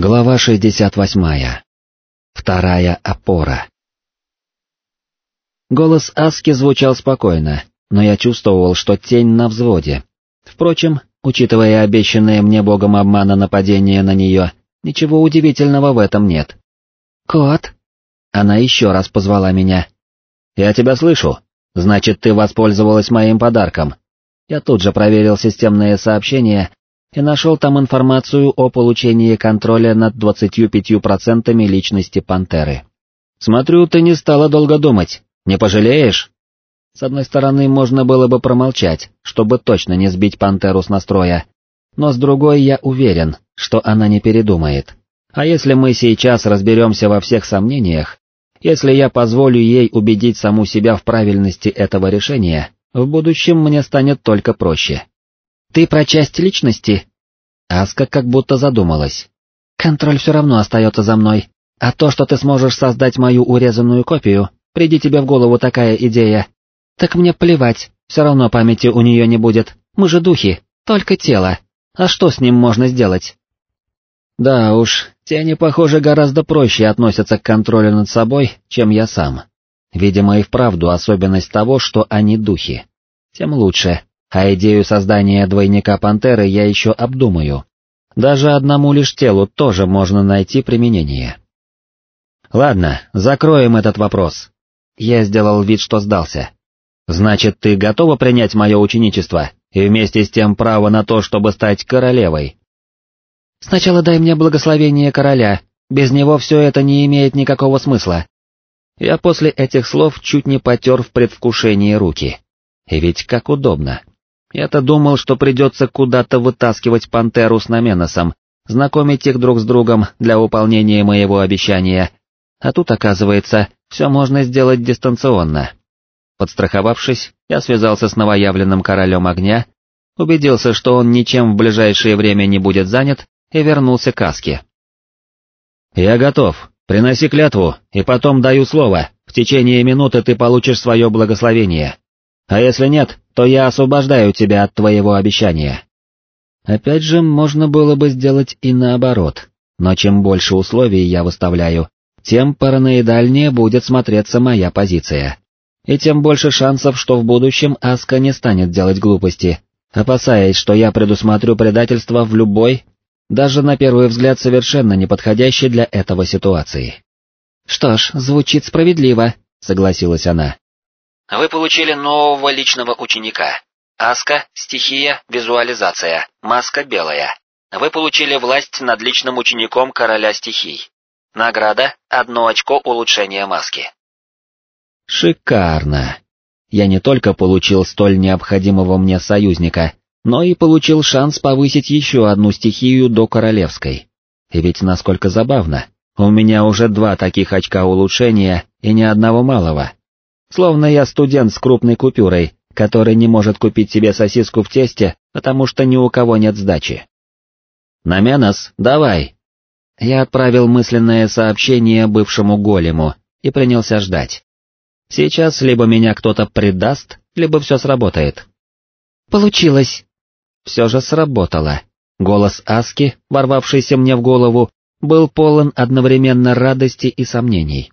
Глава 68. Вторая опора. Голос Аски звучал спокойно, но я чувствовал, что тень на взводе. Впрочем, учитывая обещанное мне богом обмана нападение на нее, ничего удивительного в этом нет. «Кот?» Она еще раз позвала меня. «Я тебя слышу. Значит, ты воспользовалась моим подарком». Я тут же проверил системное сообщение и нашел там информацию о получении контроля над 25% личности пантеры. «Смотрю, ты не стала долго думать, не пожалеешь?» С одной стороны, можно было бы промолчать, чтобы точно не сбить пантеру с настроя, но с другой я уверен, что она не передумает. А если мы сейчас разберемся во всех сомнениях, если я позволю ей убедить саму себя в правильности этого решения, в будущем мне станет только проще. Ты про часть личности? Аска как будто задумалась. Контроль все равно остается за мной, а то, что ты сможешь создать мою урезанную копию, приди тебе в голову такая идея. Так мне плевать, все равно памяти у нее не будет, мы же духи, только тело. А что с ним можно сделать? Да уж, тени, похоже, гораздо проще относятся к контролю над собой, чем я сам. Видимо и вправду особенность того, что они духи. Тем лучше, а идею создания двойника пантеры я еще обдумаю. Даже одному лишь телу тоже можно найти применение. Ладно, закроем этот вопрос. Я сделал вид, что сдался. Значит, ты готова принять мое ученичество и вместе с тем право на то, чтобы стать королевой? Сначала дай мне благословение короля, без него все это не имеет никакого смысла. Я после этих слов чуть не потер в предвкушении руки. И ведь как удобно. Я-то думал, что придется куда-то вытаскивать пантеру с Наменосом, знакомить их друг с другом для выполнения моего обещания, а тут, оказывается, все можно сделать дистанционно. Подстраховавшись, я связался с новоявленным королем огня, убедился, что он ничем в ближайшее время не будет занят, и вернулся к Аске. «Я готов. Приноси клятву, и потом даю слово, в течение минуты ты получишь свое благословение. А если нет, то я освобождаю тебя от твоего обещания. Опять же, можно было бы сделать и наоборот, но чем больше условий я выставляю, тем параноидальнее будет смотреться моя позиция. И тем больше шансов, что в будущем Аска не станет делать глупости, опасаясь, что я предусмотрю предательство в любой, даже на первый взгляд совершенно неподходящей для этого ситуации. «Что ж, звучит справедливо», — согласилась она. Вы получили нового личного ученика. Аска, стихия, визуализация, маска белая. Вы получили власть над личным учеником короля стихий. Награда – одно очко улучшения маски. Шикарно. Я не только получил столь необходимого мне союзника, но и получил шанс повысить еще одну стихию до королевской. И ведь насколько забавно, у меня уже два таких очка улучшения и ни одного малого. Словно я студент с крупной купюрой, который не может купить себе сосиску в тесте, потому что ни у кого нет сдачи. «Наменос, давай!» Я отправил мысленное сообщение бывшему голему и принялся ждать. Сейчас либо меня кто-то предаст, либо все сработает. «Получилось!» Все же сработало. Голос Аски, ворвавшийся мне в голову, был полон одновременно радости и сомнений.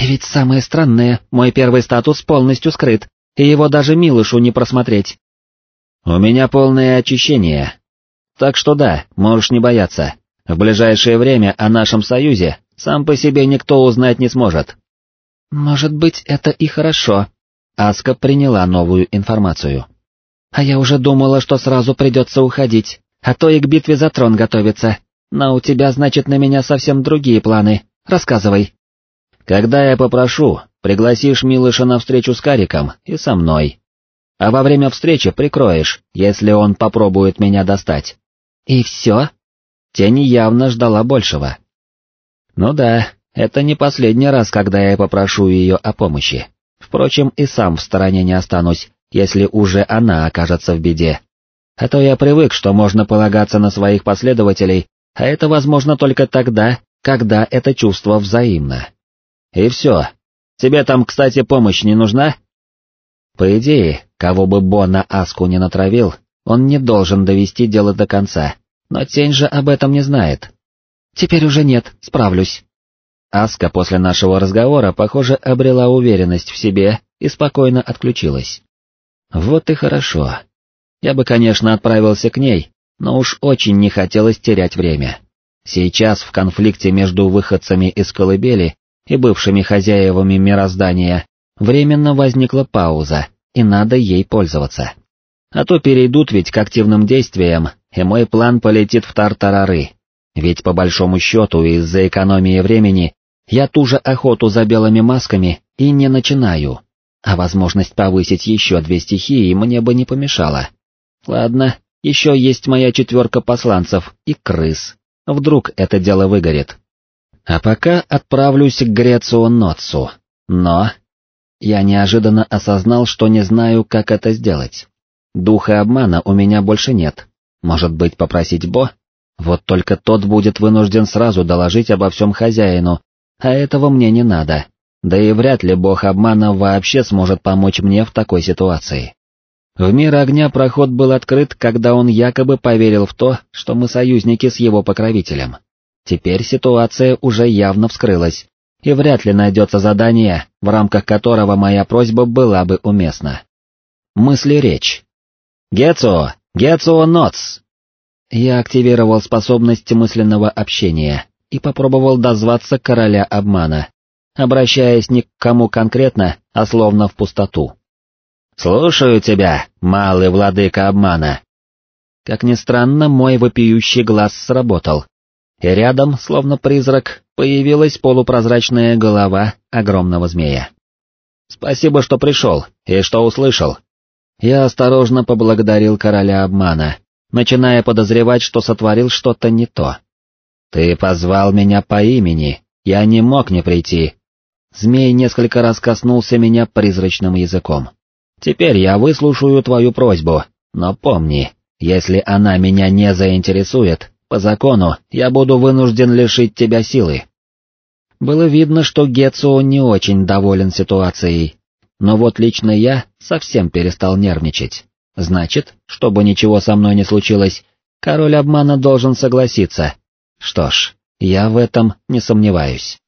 И ведь самое странное, мой первый статус полностью скрыт, и его даже Милышу не просмотреть. У меня полное очищение. Так что да, можешь не бояться. В ближайшее время о нашем союзе сам по себе никто узнать не сможет. Может быть, это и хорошо. Аска приняла новую информацию. А я уже думала, что сразу придется уходить, а то и к битве за трон готовиться. Но у тебя, значит, на меня совсем другие планы. Рассказывай. Когда я попрошу, пригласишь Милыша на встречу с Кариком и со мной. А во время встречи прикроешь, если он попробует меня достать. И все? Тень явно ждала большего. Ну да, это не последний раз, когда я попрошу ее о помощи. Впрочем, и сам в стороне не останусь, если уже она окажется в беде. А то я привык, что можно полагаться на своих последователей, а это возможно только тогда, когда это чувство взаимно. И все. Тебе там, кстати, помощь не нужна? По идее, кого бы Бо на Аску не натравил, он не должен довести дело до конца, но тень же об этом не знает. Теперь уже нет, справлюсь. Аска после нашего разговора, похоже, обрела уверенность в себе и спокойно отключилась. Вот и хорошо. Я бы, конечно, отправился к ней, но уж очень не хотелось терять время. Сейчас в конфликте между выходцами из колыбели и бывшими хозяевами мироздания временно возникла пауза, и надо ей пользоваться. А то перейдут ведь к активным действиям, и мой план полетит в тартарары. Ведь по большому счету из-за экономии времени я ту же охоту за белыми масками и не начинаю, а возможность повысить еще две стихии мне бы не помешала. Ладно, еще есть моя четверка посланцев и крыс. Вдруг это дело выгорит. А пока отправлюсь к Грецию Ноцу. Но... Я неожиданно осознал, что не знаю, как это сделать. Духа обмана у меня больше нет. Может быть, попросить Бо? Вот только тот будет вынужден сразу доложить обо всем хозяину, а этого мне не надо. Да и вряд ли бог обмана вообще сможет помочь мне в такой ситуации. В мир огня проход был открыт, когда он якобы поверил в то, что мы союзники с его покровителем. Теперь ситуация уже явно вскрылась, и вряд ли найдется задание, в рамках которого моя просьба была бы уместна. Мысли речь. «Гецо! Гецо Ноц!» Я активировал способность мысленного общения и попробовал дозваться короля обмана, обращаясь не к кому конкретно, а словно в пустоту. «Слушаю тебя, малый владыка обмана!» Как ни странно, мой вопиющий глаз сработал, и рядом, словно призрак, появилась полупрозрачная голова огромного змея. «Спасибо, что пришел и что услышал». Я осторожно поблагодарил короля обмана, начиная подозревать, что сотворил что-то не то. «Ты позвал меня по имени, я не мог не прийти». Змей несколько раз коснулся меня призрачным языком. «Теперь я выслушаю твою просьбу, но помни, если она меня не заинтересует, по закону я буду вынужден лишить тебя силы». Было видно, что Гетсуо не очень доволен ситуацией, но вот лично я совсем перестал нервничать. Значит, чтобы ничего со мной не случилось, король обмана должен согласиться. Что ж, я в этом не сомневаюсь.